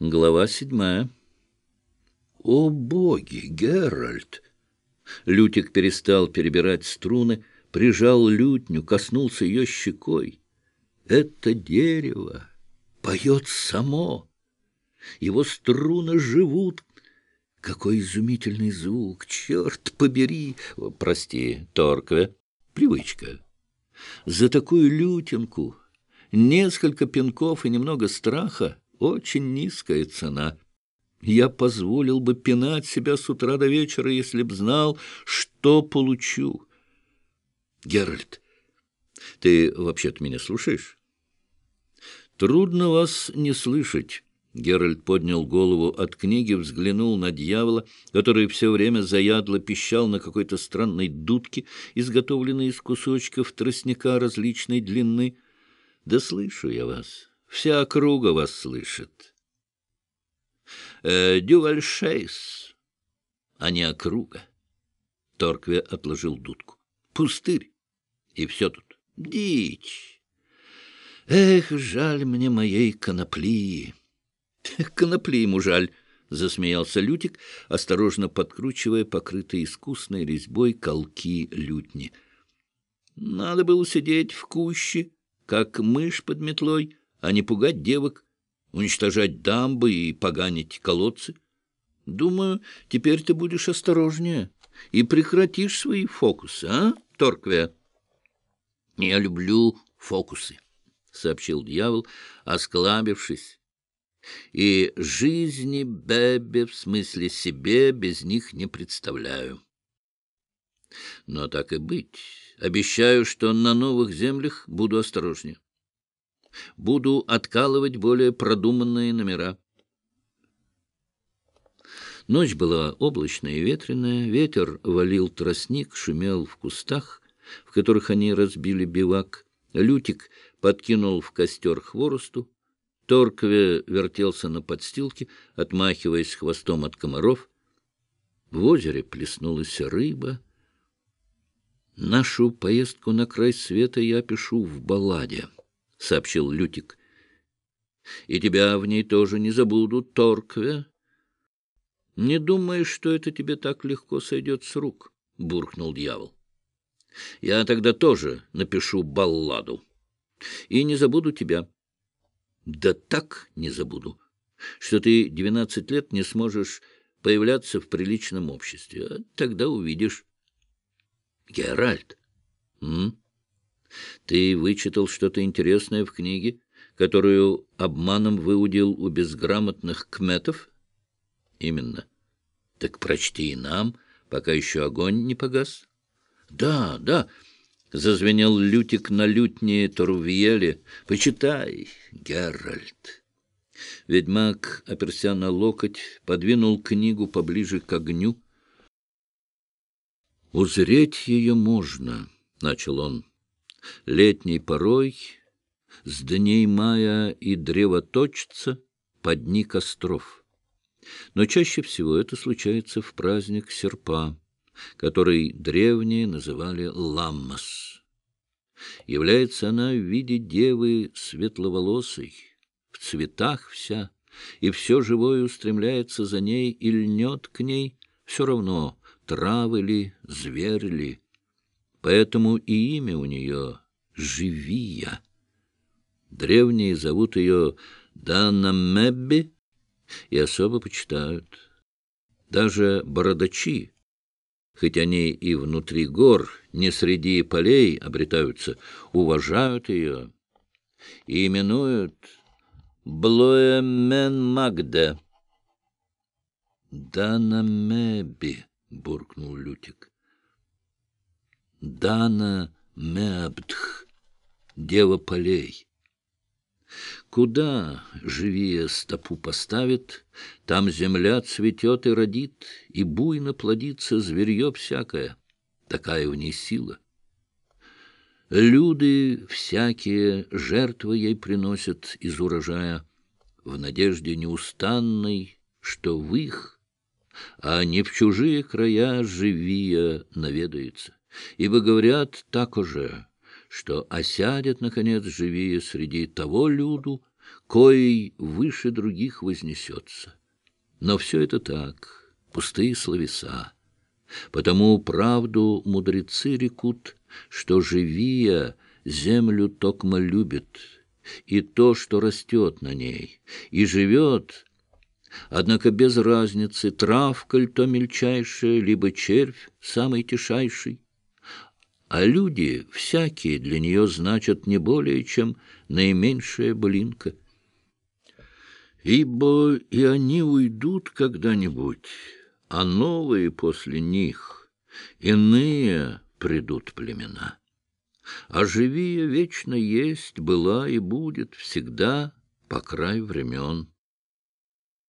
Глава седьмая. «О боги, Геральт!» Лютик перестал перебирать струны, прижал лютню, коснулся ее щекой. «Это дерево поет само. Его струны живут. Какой изумительный звук! Черт побери! Прости, Торкве, привычка. За такую лютинку несколько пинков и немного страха — очень низкая цена. Я позволил бы пинать себя с утра до вечера, если б знал, что получу. Геральт, ты вообще-то меня слушаешь? Трудно вас не слышать. Геральт поднял голову от книги, взглянул на дьявола, который все время заядло пищал на какой-то странной дудке, изготовленной из кусочков тростника различной длины. «Да слышу я вас. Вся округа вас слышит. Э, Дювальшейс, а не округа. Торкве отложил дудку. Пустырь. И все тут. Дичь. Эх, жаль мне моей конопли. Конопли ему жаль, — засмеялся Лютик, осторожно подкручивая покрытые искусной резьбой колки лютни. Надо было сидеть в куще, как мышь под метлой, а не пугать девок, уничтожать дамбы и поганить колодцы. Думаю, теперь ты будешь осторожнее и прекратишь свои фокусы, а, Торкве? — Я люблю фокусы, — сообщил дьявол, осклабившись. И жизни Бебе, в смысле себе, без них не представляю. Но так и быть, обещаю, что на новых землях буду осторожнее. Буду откалывать более продуманные номера. Ночь была облачная и ветреная, ветер валил тростник, шумел в кустах, в которых они разбили бивак. Лютик подкинул в костер хворосту. Торкве вертелся на подстилке, отмахиваясь хвостом от комаров. В озере плеснулась рыба. Нашу поездку на край света я пишу в балладе. — сообщил Лютик. — И тебя в ней тоже не забудут, Торкве. — Не думаешь, что это тебе так легко сойдет с рук? — буркнул дьявол. — Я тогда тоже напишу балладу. И не забуду тебя. Да так не забуду, что ты двенадцать лет не сможешь появляться в приличном обществе. А тогда увидишь. Геральт. М? Ты вычитал что-то интересное в книге, которую обманом выудил у безграмотных кметов? Именно. Так прочти и нам, пока еще огонь не погас. Да, да, зазвенел лютик на лютне Торувьеле. Почитай, Геральт. Ведьмак, оперся на локоть, подвинул книгу поближе к огню. «Узреть ее можно», — начал он, летней порой с дней мая и древоточца под дни костров. Но чаще всего это случается в праздник серпа, который древние называли ламмас. Является она в виде девы светловолосой, в цветах вся, и все живое устремляется за ней и льнет к ней, все равно, травы ли, зверь ли, Поэтому и имя у нее Живия. Древние зовут ее Данамебби и особо почитают. Даже бородачи, хоть они и внутри гор, не среди полей обретаются, уважают ее и именуют Блоемен Магда. «Данамебби», — буркнул Лютик. Дана Меабдх, дева полей. Куда живее стопу поставит, там земля цветет и родит, и буйно плодится зверье всякое, такая в ней сила. Люди всякие жертвы ей приносят из урожая, в надежде неустанной, что в их, а не в чужие края живия наведается. Ибо говорят так уже, что осядет, наконец, живее среди того люду, коей выше других вознесется. Но все это так, пустые словеса. Потому правду мудрецы рекут, что живия землю токмо любит, и то, что растет на ней, и живет, однако без разницы, травка ли то мельчайшая, либо червь самый тишайший. А люди всякие для нее значат не более, чем наименьшая блинка. Ибо и они уйдут когда-нибудь, а новые после них, иные придут племена. А живия вечно есть, была и будет всегда по край времен.